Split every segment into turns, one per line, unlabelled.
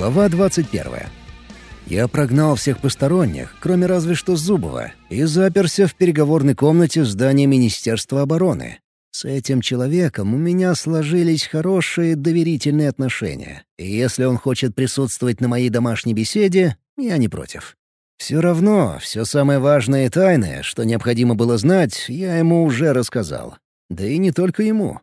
Глава 21. Я прогнал всех посторонних, кроме разве что Зубова, и заперся в переговорной комнате здания Министерства обороны. С этим человеком у меня сложились хорошие доверительные отношения, и если он хочет присутствовать на моей домашней беседе, я не против. Все равно, все самое важное и тайное, что необходимо было знать, я ему уже рассказал. Да и не только ему.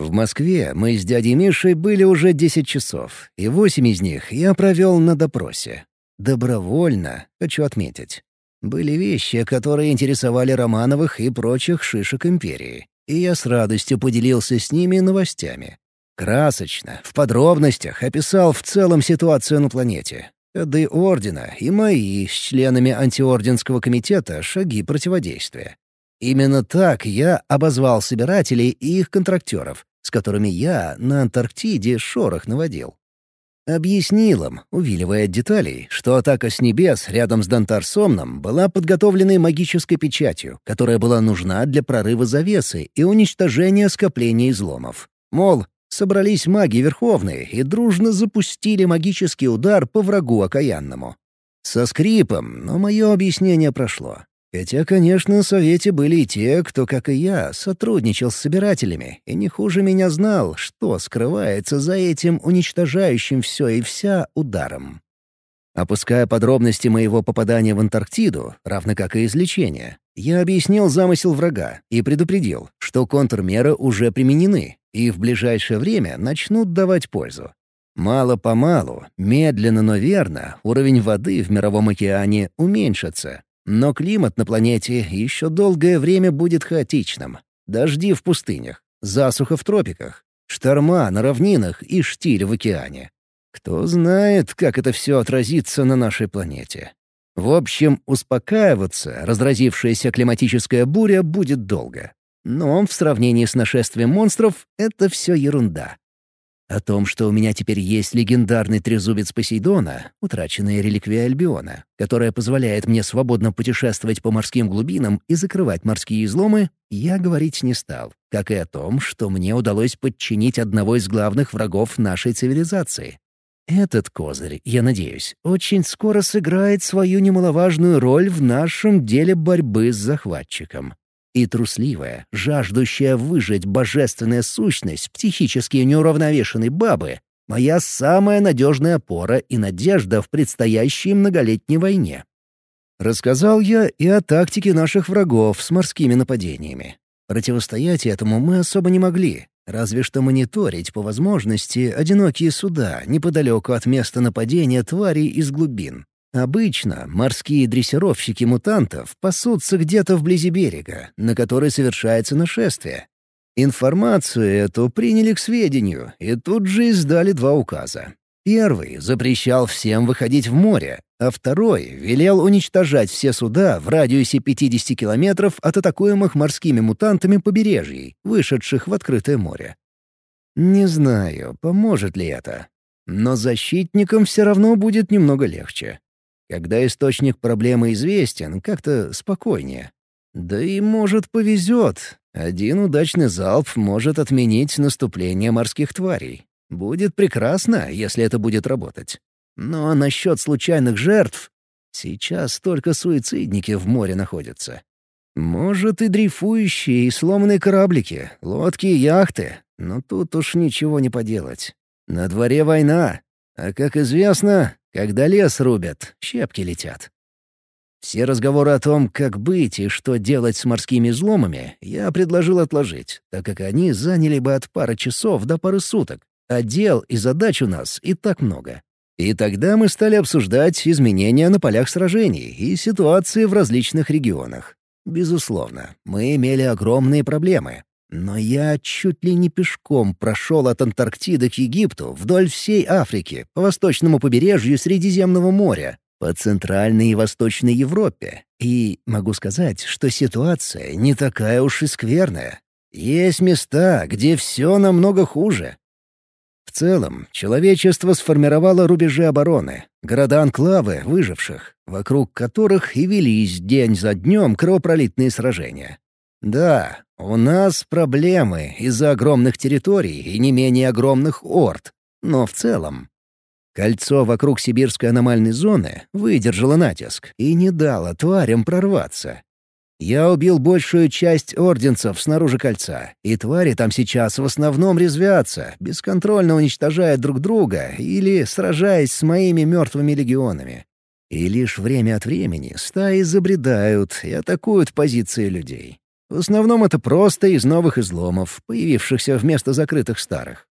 В Москве мы с дядей Мишей были уже 10 часов, и 8 из них я провел на допросе. Добровольно, хочу отметить. Были вещи, которые интересовали Романовых и прочих шишек империи, и я с радостью поделился с ними новостями. Красочно, в подробностях описал в целом ситуацию на планете. Ходы Ордена и мои с членами антиорденского комитета шаги противодействия. Именно так я обозвал собирателей и их контрактеров, с которыми я на Антарктиде шорох наводил. Объяснил им, увиливая от деталей, что атака с небес рядом с Дантар-Сомном была подготовленной магической печатью, которая была нужна для прорыва завесы и уничтожения скопления изломов. Мол, собрались маги Верховные и дружно запустили магический удар по врагу окаянному. Со скрипом, но мое объяснение прошло. Хотя, конечно, в Совете были и те, кто, как и я, сотрудничал с собирателями и не хуже меня знал, что скрывается за этим уничтожающим все и вся ударом. Опуская подробности моего попадания в Антарктиду, равно как и излечения, я объяснил замысел врага и предупредил, что контрмеры уже применены и в ближайшее время начнут давать пользу. Мало-помалу, медленно, но верно, уровень воды в Мировом океане уменьшится, но климат на планете еще долгое время будет хаотичным. Дожди в пустынях, засуха в тропиках, шторма на равнинах и штиль в океане. Кто знает, как это все отразится на нашей планете. В общем, успокаиваться разразившаяся климатическая буря будет долго. Но в сравнении с нашествием монстров это все ерунда. О том, что у меня теперь есть легендарный трезубец Посейдона, утраченная реликвия Альбиона, которая позволяет мне свободно путешествовать по морским глубинам и закрывать морские изломы, я говорить не стал, как и о том, что мне удалось подчинить одного из главных врагов нашей цивилизации. Этот козырь, я надеюсь, очень скоро сыграет свою немаловажную роль в нашем деле борьбы с захватчиком. И трусливая, жаждущая выжить божественная сущность психически неуравновешенной бабы — моя самая надежная опора и надежда в предстоящей многолетней войне. Рассказал я и о тактике наших врагов с морскими нападениями. Противостоять этому мы особо не могли, разве что мониторить по возможности одинокие суда неподалеку от места нападения тварей из глубин. Обычно морские дрессировщики мутантов пасутся где-то вблизи берега, на который совершается нашествие. Информацию эту приняли к сведению и тут же издали два указа. Первый запрещал всем выходить в море, а второй велел уничтожать все суда в радиусе 50 километров от атакуемых морскими мутантами побережий, вышедших в открытое море. Не знаю, поможет ли это. Но защитникам все равно будет немного легче. Когда источник проблемы известен, как-то спокойнее. Да и, может, повезет. Один удачный залп может отменить наступление морских тварей. Будет прекрасно, если это будет работать. Но насчет случайных жертв... Сейчас только суицидники в море находятся. Может, и дрейфующие, и сломанные кораблики, лодки и яхты. Но тут уж ничего не поделать. На дворе война. А, как известно, когда лес рубят, щепки летят. Все разговоры о том, как быть и что делать с морскими изломами, я предложил отложить, так как они заняли бы от пары часов до пары суток, а дел и задач у нас и так много. И тогда мы стали обсуждать изменения на полях сражений и ситуации в различных регионах. Безусловно, мы имели огромные проблемы, но я чуть ли не пешком прошел от Антарктиды к Египту вдоль всей Африки, по восточному побережью Средиземного моря, по Центральной и Восточной Европе. И могу сказать, что ситуация не такая уж и скверная. Есть места, где все намного хуже. В целом, человечество сформировало рубежи обороны, города-анклавы выживших, вокруг которых и велись день за днем кровопролитные сражения. Да, у нас проблемы из-за огромных территорий и не менее огромных орд, но в целом. Кольцо вокруг сибирской аномальной зоны выдержало натиск и не дало тварям прорваться. Я убил большую часть орденцев снаружи кольца, и твари там сейчас в основном резвятся, бесконтрольно уничтожая друг друга или сражаясь с моими мертвыми легионами. И лишь время от времени стаи забредают и атакуют позиции людей. В основном это просто из новых изломов, появившихся вместо закрытых старых.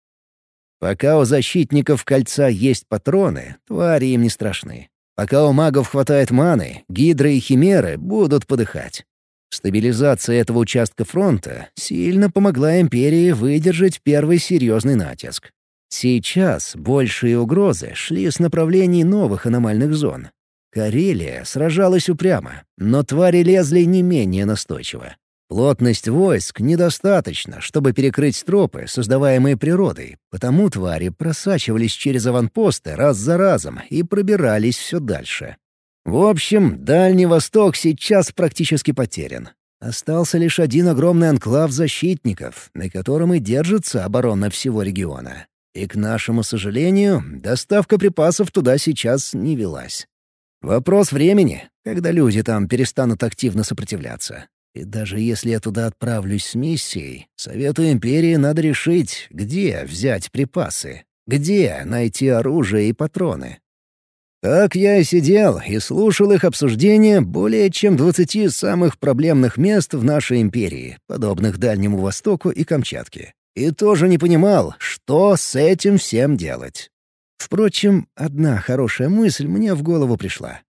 Пока у защитников кольца есть патроны, твари им не страшны. Пока у магов хватает маны, гидры и химеры будут подыхать. Стабилизация этого участка фронта сильно помогла Империи выдержать первый серьезный натиск. Сейчас большие угрозы шли с направлений новых аномальных зон. Карелия сражалась упрямо, но твари лезли не менее настойчиво. Плотность войск недостаточно, чтобы перекрыть тропы, создаваемые природой, потому твари просачивались через аванпосты раз за разом и пробирались все дальше. В общем, Дальний Восток сейчас практически потерян. Остался лишь один огромный анклав защитников, на котором и держится оборона всего региона. И, к нашему сожалению, доставка припасов туда сейчас не велась. Вопрос времени, когда люди там перестанут активно сопротивляться. И даже если я туда отправлюсь с миссией, Совету Империи надо решить, где взять припасы, где найти оружие и патроны. Так я и сидел и слушал их обсуждения более чем двадцати самых проблемных мест в нашей империи, подобных Дальнему Востоку и Камчатке. И тоже не понимал, что с этим всем делать. Впрочем, одна хорошая мысль мне в голову пришла.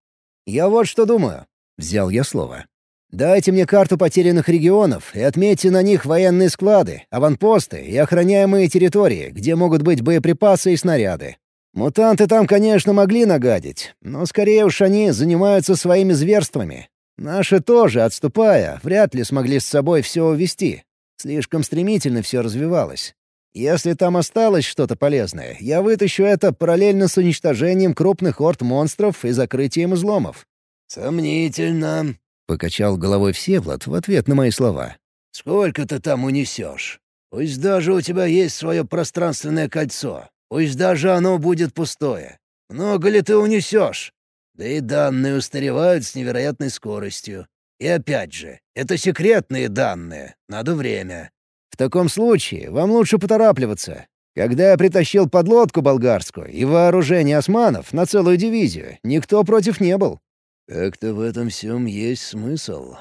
«Я вот что думаю», — взял я слово. «Дайте мне карту потерянных регионов и отметьте на них военные склады, аванпосты и охраняемые территории, где могут быть боеприпасы и снаряды. Мутанты там, конечно, могли нагадить, но скорее уж они занимаются своими зверствами. Наши тоже, отступая, вряд ли смогли с собой все увести. Слишком стремительно все развивалось. Если там осталось что-то полезное, я вытащу это параллельно с уничтожением крупных орд монстров и закрытием изломов».
«Сомнительно», —
покачал головой Всевлад в ответ на мои слова.
«Сколько ты там унесешь? Пусть даже у тебя есть свое пространственное кольцо. Пусть даже оно будет пустое. Много ли ты унесешь? Да и данные устаревают с невероятной скоростью. И опять же, это секретные данные, надо время.
В таком случае вам лучше поторапливаться. Когда я притащил подлодку болгарскую и вооружение османов на целую дивизию, никто против не был.
Как-то в этом всем есть смысл.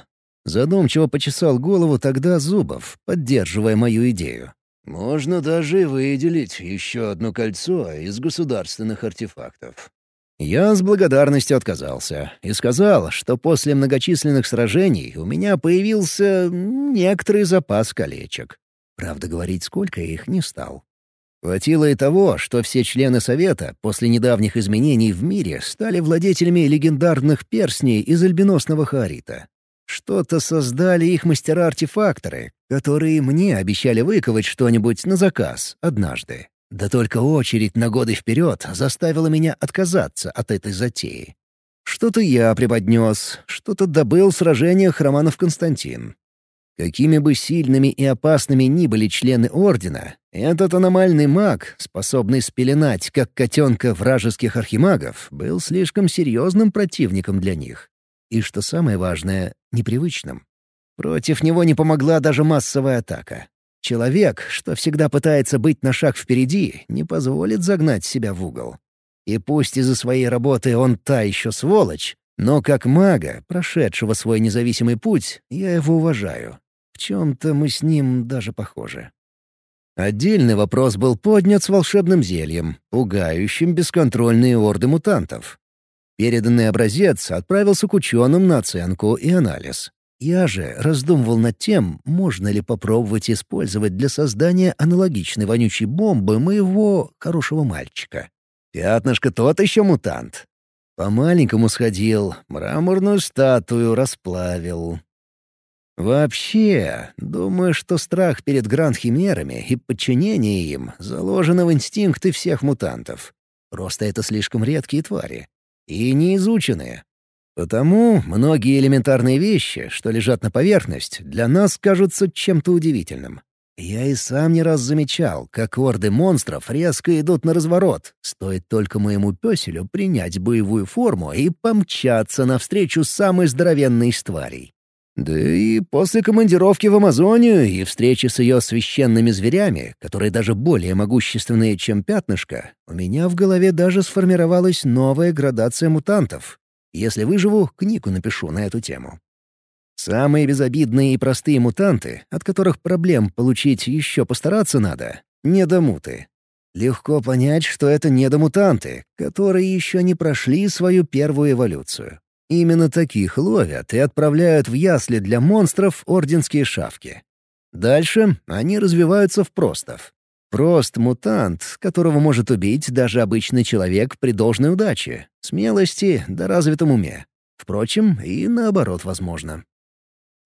Задумчиво почесал голову тогда Зубов, поддерживая мою идею.
Можно даже выделить еще одно кольцо из государственных артефактов.
Я с благодарностью отказался и сказал, что после многочисленных сражений у меня появился некоторый запас колечек. Правда, говорить, сколько их, не стал. Хватило и того, что все члены Совета после недавних изменений в мире стали владетелями легендарных перстней из альбиносного хаорита. Что-то создали их мастера-артефакторы, которые мне обещали выковать что-нибудь на заказ однажды. Да только очередь на годы вперед заставила меня отказаться от этой затеи. Что-то я преподнес, что-то добыл в сражениях Романов Константин. Какими бы сильными и опасными ни были члены Ордена, этот аномальный маг, способный спеленать, как котенка вражеских архимагов, был слишком серьезным противником для них и, что самое важное, непривычным. Против него не помогла даже массовая атака. Человек, что всегда пытается быть на шаг впереди, не позволит загнать себя в угол. И пусть из-за своей работы он та еще сволочь, но как мага, прошедшего свой независимый путь, я его уважаю. В чем-то мы с ним даже похожи. Отдельный вопрос был поднят с волшебным зельем, пугающим бесконтрольные орды мутантов. Переданный образец отправился к ученым на оценку и анализ. Я же раздумывал над тем, можно ли попробовать использовать для создания аналогичной вонючей бомбы моего хорошего мальчика. Пятнышко тот еще мутант. По-маленькому сходил, мраморную статую расплавил. Вообще, думаю, что страх перед гранд-химерами и подчинение им заложено в инстинкты всех мутантов. Просто это слишком редкие твари и неизученные. Потому многие элементарные вещи, что лежат на поверхность, для нас кажутся чем-то удивительным. Я и сам не раз замечал, как орды монстров резко идут на разворот. Стоит только моему пёселю принять боевую форму и помчаться навстречу самой здоровенной из тварей. Да и после командировки в Амазонию и встречи с ее священными зверями, которые даже более могущественные, чем пятнышко, у меня в голове даже сформировалась новая градация мутантов. Если выживу, книгу напишу на эту тему. Самые безобидные и простые мутанты, от которых проблем получить еще постараться надо — недомуты. Легко понять, что это недомутанты, которые еще не прошли свою первую эволюцию. Именно таких ловят и отправляют в ясли для монстров орденские шавки. Дальше они развиваются в простов. Прост — мутант, которого может убить даже обычный человек при должной удаче, смелости да развитом уме. Впрочем, и наоборот возможно.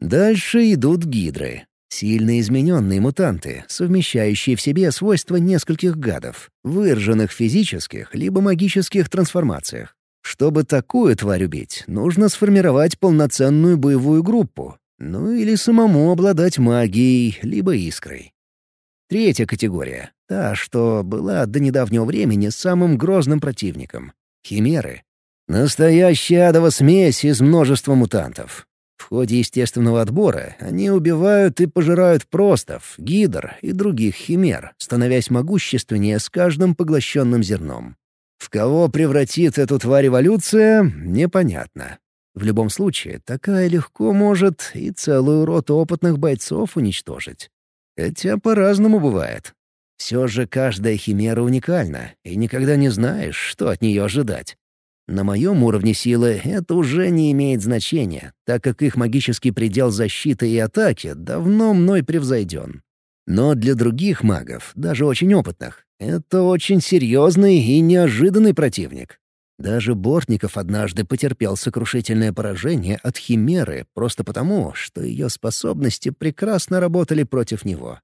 Дальше идут гидры. Сильно измененные мутанты, совмещающие в себе свойства нескольких гадов, выраженных физических либо магических трансформациях. Чтобы такую тварь убить, нужно сформировать полноценную боевую группу, ну или самому обладать магией, либо искрой. Третья категория — та, что была до недавнего времени самым грозным противником — химеры. Настоящая адова смесь из множества мутантов. В ходе естественного отбора они убивают и пожирают простов, гидр и других химер, становясь могущественнее с каждым поглощенным зерном. В кого превратит эту тварь эволюция, непонятно. В любом случае, такая легко может и целую роту опытных бойцов уничтожить. Хотя по-разному бывает. Все же каждая химера уникальна, и никогда не знаешь, что от нее ожидать. На моем уровне силы это уже не имеет значения, так как их магический предел защиты и атаки давно мной превзойден. Но для других магов, даже очень опытных, это очень серьезный и неожиданный противник. Даже Бортников однажды потерпел сокрушительное поражение от Химеры просто потому, что ее способности прекрасно работали против него.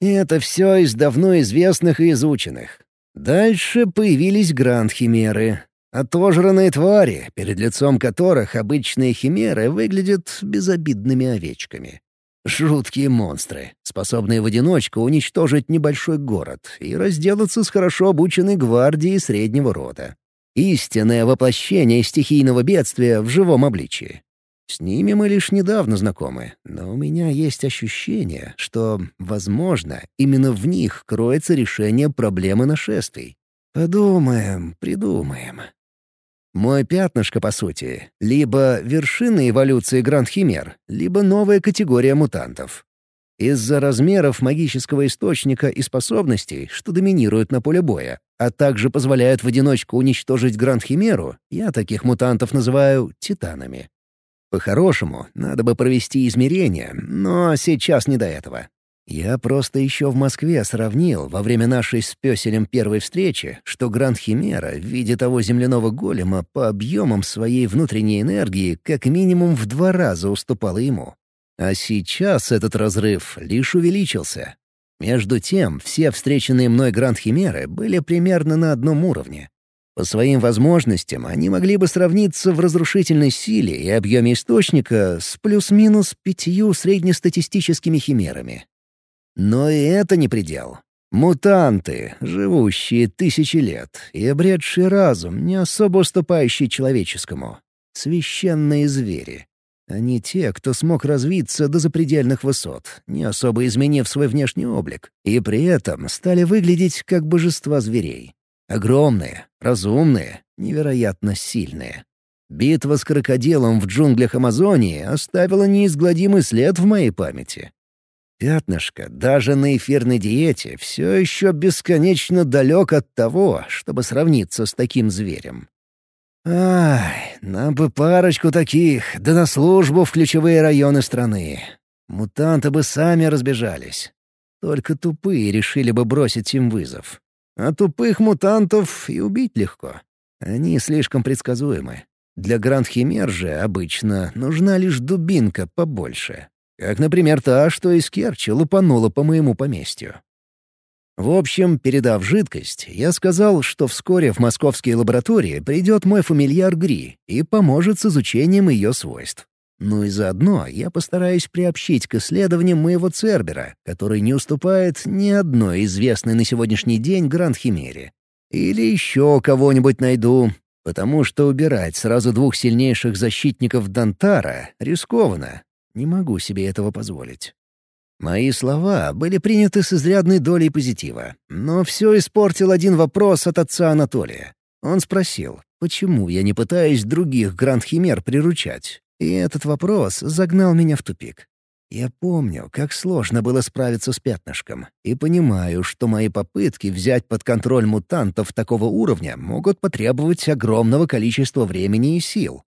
И это все из давно известных и изученных. Дальше появились гранд-химеры. Отожранные твари, перед лицом которых обычные химеры выглядят безобидными овечками. Жуткие монстры, способные в одиночку уничтожить небольшой город и разделаться с хорошо обученной гвардией среднего рода. Истинное воплощение стихийного бедствия в живом обличии. С ними мы лишь недавно знакомы, но у меня есть ощущение, что, возможно, именно в них кроется решение проблемы нашествий. Подумаем, придумаем. Мой пятнышко, по сути, либо вершина эволюции Гранд-Химер, либо новая категория мутантов. Из-за размеров магического источника и способностей, что доминируют на поле боя, а также позволяют в одиночку уничтожить Гранд-Химеру, я таких мутантов называю титанами. По-хорошему, надо бы провести измерения, но сейчас не до этого. Я просто еще в Москве сравнил во время нашей с Пёселем первой встречи, что Гранд Химера в виде того земляного голема по объемам своей внутренней энергии как минимум в два раза уступала ему. А сейчас этот разрыв лишь увеличился. Между тем, все встреченные мной Гранд Химеры были примерно на одном уровне. По своим возможностям они могли бы сравниться в разрушительной силе и объеме источника с плюс-минус пятью среднестатистическими химерами. Но и это не предел. Мутанты, живущие тысячи лет и обретшие разум, не особо уступающий человеческому. Священные звери. Они те, кто смог развиться до запредельных высот, не особо изменив свой внешний облик, и при этом стали выглядеть как божества зверей. Огромные, разумные, невероятно сильные. Битва с крокодилом в джунглях Амазонии оставила неизгладимый след в моей памяти. Пятнышко даже на эфирной диете все еще бесконечно далек от того, чтобы сравниться с таким зверем. Ай, нам бы парочку таких, да на службу в ключевые районы страны. Мутанты бы сами разбежались. Только тупые решили бы бросить им вызов. А тупых мутантов и убить легко. Они слишком предсказуемы. Для Гранд-Химер же обычно нужна лишь дубинка побольше, как, например, та, что из Керчи лупанула по моему поместью. В общем, передав жидкость, я сказал, что вскоре в московские лаборатории придет мой фамильяр Гри и поможет с изучением ее свойств. Ну и заодно я постараюсь приобщить к исследованиям моего Цербера, который не уступает ни одной известной на сегодняшний день Гранд-Химере. Или еще кого-нибудь найду, потому что убирать сразу двух сильнейших защитников Дантара рискованно. Не могу себе этого позволить. Мои слова были приняты с изрядной долей позитива, но все испортил один вопрос от отца Анатолия. Он спросил, почему я не пытаюсь других гранд-химер приручать, и этот вопрос загнал меня в тупик. Я помню, как сложно было справиться с пятнышком, и понимаю, что мои попытки взять под контроль мутантов такого уровня могут потребовать огромного количества времени и сил.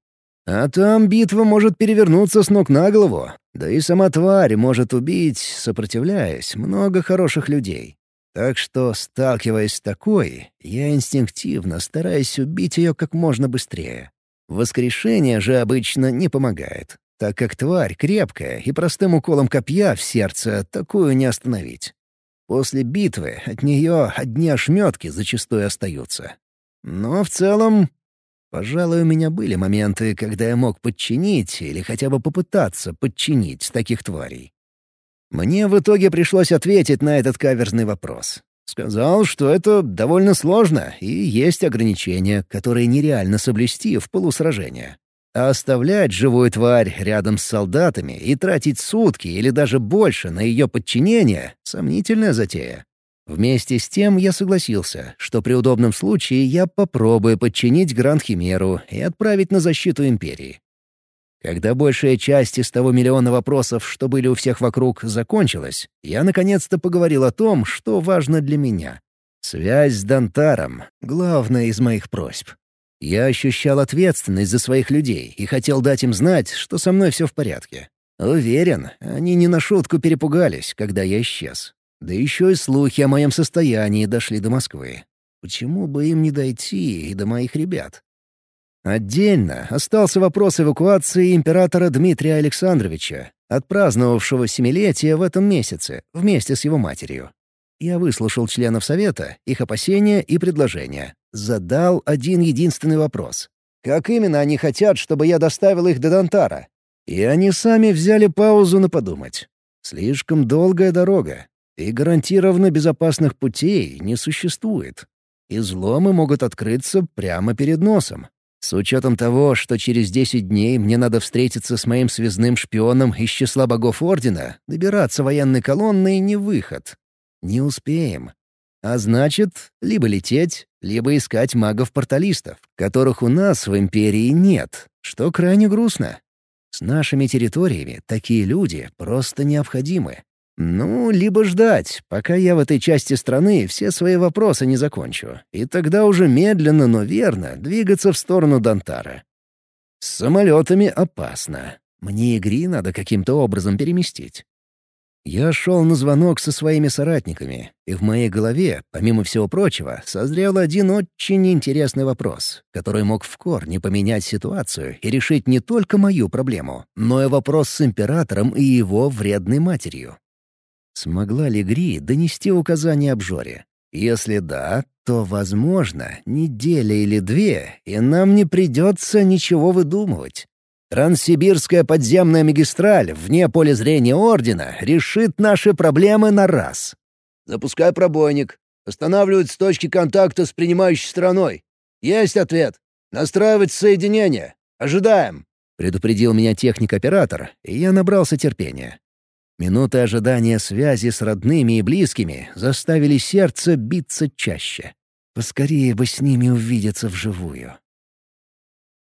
А там битва может перевернуться с ног на голову. Да и сама тварь может убить, сопротивляясь, много хороших людей. Так что, сталкиваясь с такой, я инстинктивно стараюсь убить ее как можно быстрее. Воскрешение же обычно не помогает, так как тварь крепкая и простым уколом копья в сердце такую не остановить. После битвы от нее одни ошметки зачастую остаются. Но в целом Пожалуй, у меня были моменты, когда я мог подчинить или хотя бы попытаться подчинить таких тварей. Мне в итоге пришлось ответить на этот каверзный вопрос. Сказал, что это довольно сложно и есть ограничения, которые нереально соблюсти в полусражения. А оставлять живую тварь рядом с солдатами и тратить сутки или даже больше на ее подчинение — сомнительная затея. Вместе с тем я согласился, что при удобном случае я попробую подчинить Гранд-Химеру и отправить на защиту Империи. Когда большая часть из того миллиона вопросов, что были у всех вокруг, закончилась, я наконец-то поговорил о том, что важно для меня. Связь с Дантаром — главная из моих просьб. Я ощущал ответственность за своих людей и хотел дать им знать, что со мной все в порядке. Уверен, они не на шутку перепугались, когда я исчез. Да еще и слухи о моем состоянии дошли до Москвы. Почему бы им не дойти и до моих ребят? Отдельно остался вопрос эвакуации императора Дмитрия Александровича, отпраздновавшего семилетие в этом месяце, вместе с его матерью. Я выслушал членов Совета, их опасения и предложения. Задал один единственный вопрос. Как именно они хотят, чтобы я доставил их до Донтара? И они сами взяли паузу на подумать. Слишком долгая дорога, и гарантированно безопасных путей не существует. Изломы могут открыться прямо перед носом. С учетом того, что через 10 дней мне надо встретиться с моим связным шпионом из числа богов Ордена, добираться военной колонной — не выход. Не успеем. А значит, либо лететь, либо искать магов-порталистов, которых у нас в Империи нет, что крайне грустно. С нашими территориями такие люди просто необходимы. Ну, либо ждать, пока я в этой части страны все свои вопросы не закончу, и тогда уже медленно, но верно двигаться в сторону Дантара. С самолетами опасно. Мне игри надо каким-то образом переместить. Я шел на звонок со своими соратниками, и в моей голове, помимо всего прочего, созрел один очень интересный вопрос, который мог в корне поменять ситуацию и решить не только мою проблему, но и вопрос с императором и его вредной матерью. Смогла ли Гри донести указание обжоре? Если да, то, возможно, неделя или две, и нам не придется ничего выдумывать. Транссибирская подземная магистраль вне поля зрения Ордена решит наши проблемы на раз.
«Запускай пробойник. Останавливать с точки контакта с принимающей стороной. Есть ответ. Настраивать соединение. Ожидаем», —
предупредил меня техник-оператор, и я набрался терпения. Минуты ожидания связи с родными и близкими заставили сердце биться чаще. Поскорее бы с ними увидеться вживую.